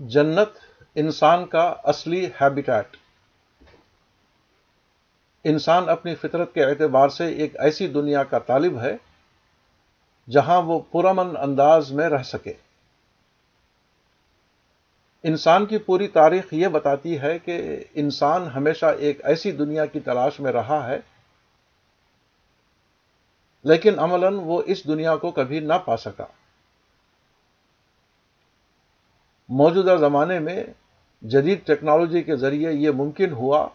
جنت انسان کا اصلی ہیبیٹیٹ انسان اپنی فطرت کے اعتبار سے ایک ایسی دنیا کا طالب ہے جہاں وہ پرامن انداز میں رہ سکے۔ انسان کی پوری تاریخ یہ بتاتی ہے کہ انسان ہمیشہ ایک ایسی دنیا کی تلاش میں رہا ہے، لیکن عملاً وہ اس دنیا کو کبھی نہ پا سکا۔ موجودہ زمانے میں جدید ٹیکنالوجی کے ذریعے یہ ممکن ہوا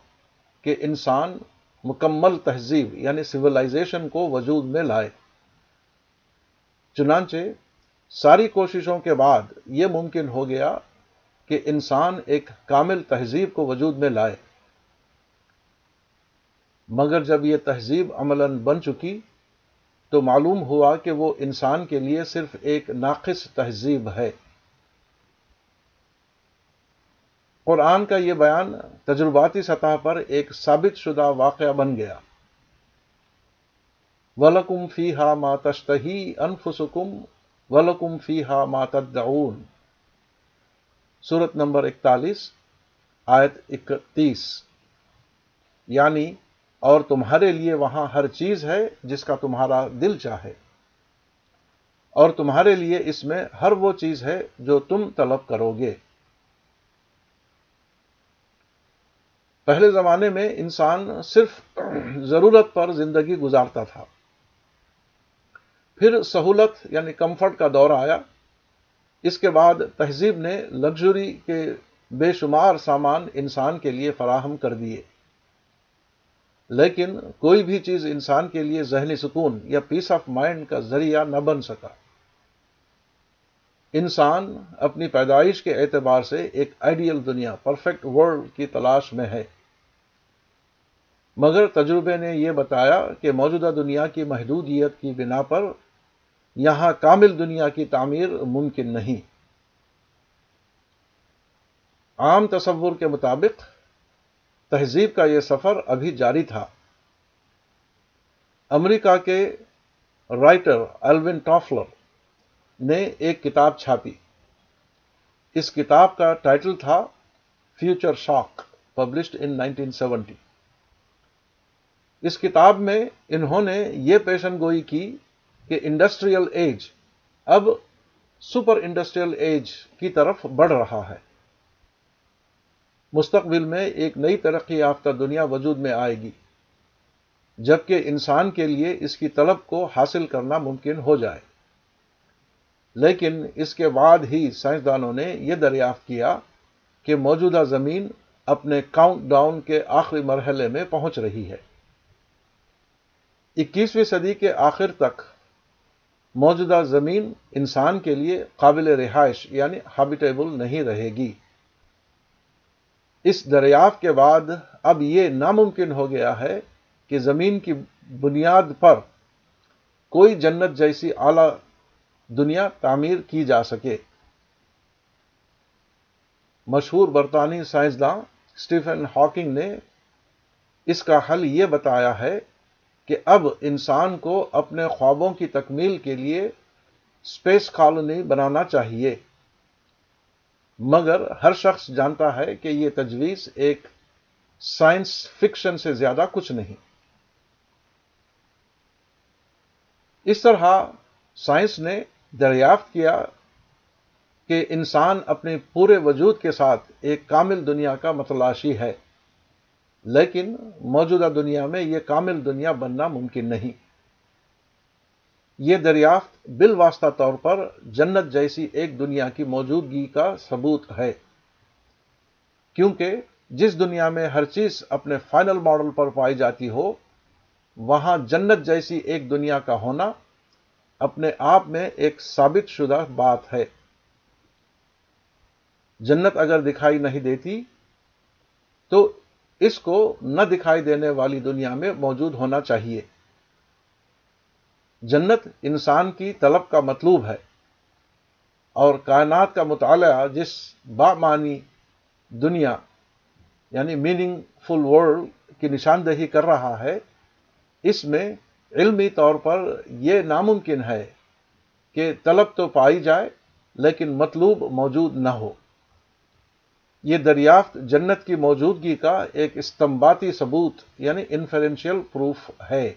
کہ انسان مکمل تہذیب یعنی سولائزیشن کو وجود میں لائے۔ چنانچہ ساری کوششوں کے بعد یہ ممکن ہو گیا کہ انسان ایک کامل تہذیب کو وجود میں لائے۔ مگر جب یہ تہذیب عملاً بن چکی تو معلوم ہوا کہ وہ انسان کے لیے صرف ایک ناقص تہذیب ہے۔ قرآن کا یہ بیان تجرباتی سطح پر ایک ثابت شدہ واقعہ بن گیا۔ ولکم فی ہا ما تشتہی انفسکم ولکم فی ہا ما تدعون۔ صورت نمبر اکتالیس، آیت اکتیس۔ یعنی اور تمہارے لیے وہاں ہر چیز ہے جس کا تمہارا دل چاہے۔ اور تمہارے لیے اس میں ہر وہ چیز ہے جو تم طلب کرو گے۔ پہلے زمانے میں انسان صرف ضرورت پر زندگی گزارتا تھا۔ پھر سہولت یعنی کمفرٹ کا دور آیا۔ اس کے بعد تہذیب نے لگژری کے بے شمار سامان انسان کے لیے فراہم کر دیے۔ لیکن کوئی بھی چیز انسان کے لیے ذہنی سکون یا پیس آف مائنڈ کا ذریعہ نہ بن سکا۔ انسان اپنی پیدائش کے اعتبار سے ایک آئیڈیل دنیا پرفیکٹ ورلڈ کی تلاش میں ہے۔ مگر تجربے نے یہ بتایا کہ موجودہ دنیا کی محدودیت کی بنا پر یہاں کامل دنیا کی تعمیر ممکن نہیں۔ عام تصور کے مطابق تہذیب کا یہ سفر ابھی جاری تھا۔ امریکہ کے رائٹر الون ٹافلر نے ایک کتاب چھاپی۔ اس کتاب کا ٹائٹل تھا future shock, published in nineteen seventy. اس کتاب میں انہوں نے یہ پیشن گوئی کی کہ انڈسٹریل ایج اب سپر انڈسٹریل ایج کی طرف بڑھ رہا ہے۔ مستقبل میں ایک نئی ترقی یافتہ دنیا وجود میں آئے گی، جبکہ انسان کے لیے اس کی طلب کو حاصل کرنا ممکن ہو جائے۔ لیکن اس کے بعد ہی سائنسدانوں نے یہ دریافت کیا کہ موجودہ زمین اپنے کاؤنٹ ڈاؤن کے آخری مرحلے میں پہنچ رہی ہے۔ اکیسویں صدی کے آخر تک موجودہ زمین انسان کے لیے قابل رہائش یعنی ہیبیٹیبل نہیں رہے گی۔ اس دریافت کے بعد اب یہ ناممکن ہو گیا ہے کہ زمین کی بنیاد پر کوئی جنت جیسی اعلی دنیا تعمیر کی جا سکے۔ مشہور برطانوی سائنسداں اسٹیفن ہاکنگ نے اس کا حل یہ بتایا ہے کہ اب انسان کو اپنے خوابوں کی تکمیل کے لیے اسپیس کالونی بنانا چاہیے۔ مگر ہر شخص جانتا ہے کہ یہ تجویز ایک سائنس فکشن سے زیادہ کچھ نہیں۔ اس طرح سائنس نے دریافت کیا کہ انسان اپنے پورے وجود کے ساتھ ایک کامل دنیا کا متلاشی ہے۔ لیکن موجودہ دنیا میں یہ کامل دنیا بننا ممکن نہیں۔ یہ دریافت بال واسطہ طور پر جنت جیسی ایک دنیا کی موجودگی کا ثبوت ہے۔ کیونکہ جس دنیا میں ہر چیز اپنے فائنل ماڈل پر پائی جاتی ہو، وہاں جنت جیسی ایک دنیا کا ہونا اپنے آپ میں ایک ثابت شدہ بات ہے۔ جنت اگر دکھائی نہیں دیتی، تو اس کو نہ دکھائی دینے والی دنیا میں موجود ہونا چاہیے۔ جنت انسان کی طلب کا مطلوب ہے اور کائنات کا مطالعہ جس بامانی دنیا یعنی میننگ فل ورلڈ کی نشاندہی کر رہا ہے، اس میں علمی طور پر یہ ناممکن ہے کہ طلب تو پائی جائے لیکن مطلوب موجود نہ ہو۔ یہ دریافت جنت کی موجودگی کا ایک استمباتی ثبوت یعنی انفرینشیل پروف ہے۔